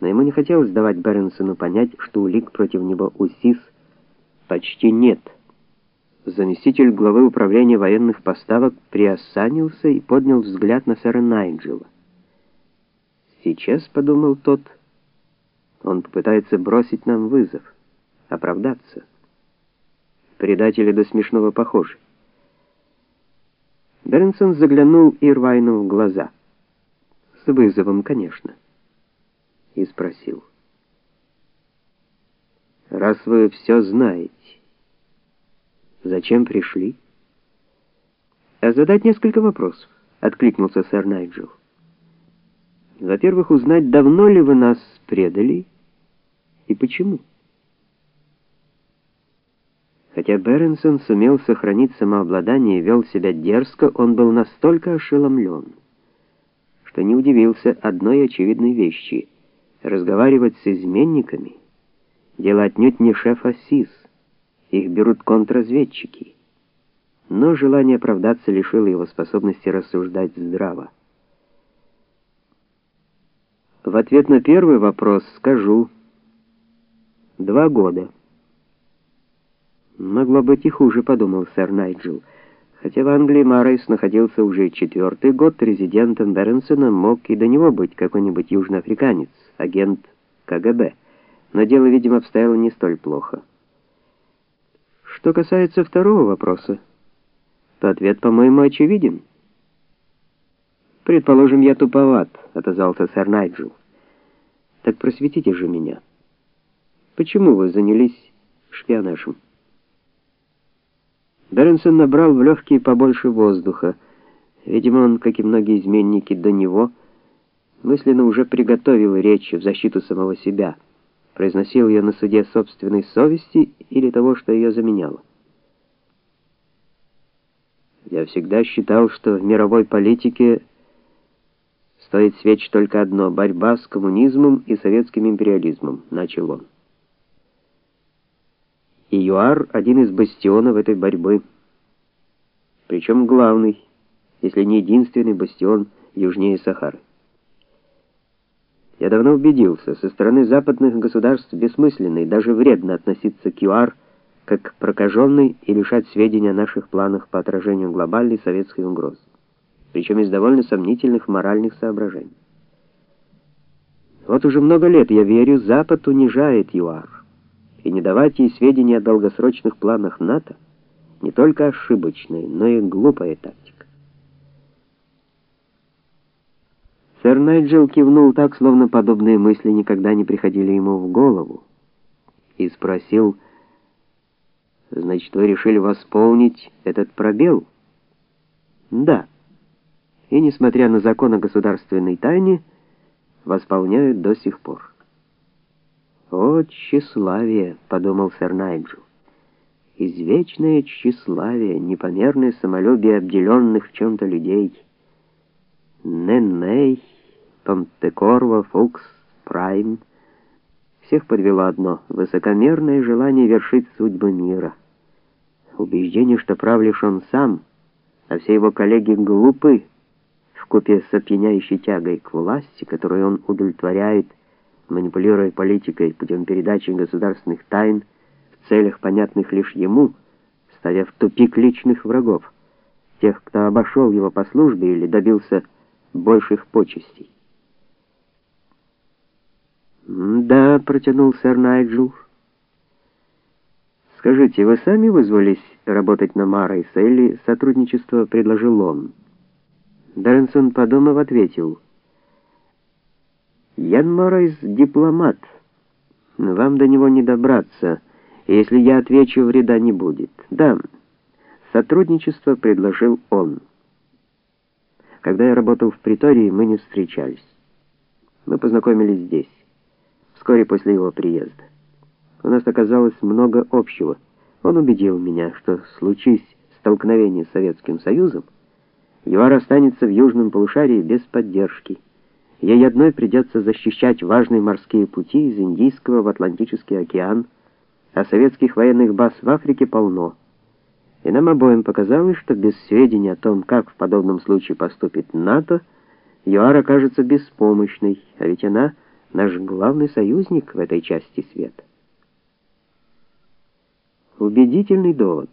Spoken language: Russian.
но ему не хотелось давать Бернсону понять, что улик против него у СИС почти нет. Заместитель главы управления военных поставок приосанился и поднял взгляд на сэра Найджела. Сейчас, подумал тот, он попытается бросить нам вызов, оправдаться. Предатели до смешного похожи. Бернсон заглянул Ирвайну в глаза. С вызовом, конечно. И спросил: "Раз вы все знаете, зачем пришли?" "А задать несколько вопросов", откликнулся сэр Найджел. "Во-первых, узнать, давно ли вы нас предали и почему?" Хотя Беренсон сумел сохранить самообладание и вел себя дерзко, он был настолько ошеломлен, что не удивился одной очевидной вещи: разговаривать с изменниками дело отнюдь не шеф СИС. Их берут контрразведчики. Но желание оправдаться лишило его способности рассуждать здраво. В ответ на первый вопрос скажу: два года. Могло быть и хуже, подумал сэр Найджел. Хотя в Англии Марайс находился уже четвертый год, резидентом Бернсона мог и до него быть какой-нибудь южноафриканец, агент КГБ. Но дело, видимо, обстояло не столь плохо. Что касается второго вопроса, то ответ, по-моему, очевиден. Предположим, я туповат, отозвался сэр Найджел. Так просветите же меня. Почему вы занялись шпионажем? Бернсон набрал в легкие побольше воздуха. Видимо, он, как и многие изменники до него, мысленно уже приготовил речь в защиту самого себя, произносил ее на суде собственной совести или того, что ее заменяло. Я всегда считал, что в мировой политике стоит свеч только одно борьба с коммунизмом и советским империализмом, начал он и ЮАР один из бастионов этой борьбы. Причем главный, если не единственный бастион южнее Сахары. Я давно убедился, со стороны западных государств бессмысленно и даже вредно относиться к ЮАР как к прокаженной и лишать сведений о наших планах по отражению глобальной советской угрозы, причем из довольно сомнительных моральных соображений. Вот уже много лет я верю, Запад унижает ЮАР и не давать ей сведения о долгосрочных планах НАТО не только ошибочная, но и глупая тактика. Сэр Найджел кивнул так, словно подобные мысли никогда не приходили ему в голову, и спросил: "Значит, вы решили восполнить этот пробел?" "Да. И несмотря на закон о государственной тайне, восполняют до сих пор." О, тщеславие, подумал сэр Найджел. Извечное тщеславие, непомерное самолюбие обделенных в чем то людей. Ненней, Помтекорва, Фукс, Прайм всех подвело одно высокомерное желание вершить судьбы мира. Убеждение, что прав лишь он сам, а все его коллеги глупы, вкупе с опьяняющей тягой к власти, которую он удовлетворяет манипулируя политикой путем передачи государственных тайн в целях, понятных лишь ему, ставя в тупик личных врагов, тех, кто обошел его по службе или добился больших почестей. "Да", протянул сэр Найджел. "Скажите, вы сами вызвались работать на Марайса или сотрудничество предложил он?" Дэрнсон, подумав, ответил: Ян Моррейс дипломат. Вам до него не добраться. Если я отвечу, вреда не будет. Да. Сотрудничество предложил он. Когда я работал в притории, мы не встречались. Мы познакомились здесь, вскоре после его приезда. У нас оказалось много общего. Он убедил меня, что случись столкновение с Советским Союзом, ЮАР останется в южном полушарии без поддержки. Ей одной придется защищать важные морские пути из Индийского в Атлантический океан, а советских военных баз в Африке полно. И нам обоим показалось, что без сведений о том, как в подобном случае поступит НАТО, ЮАР окажется беспомощной, а ведь она наш главный союзник в этой части света. Убедительный довод.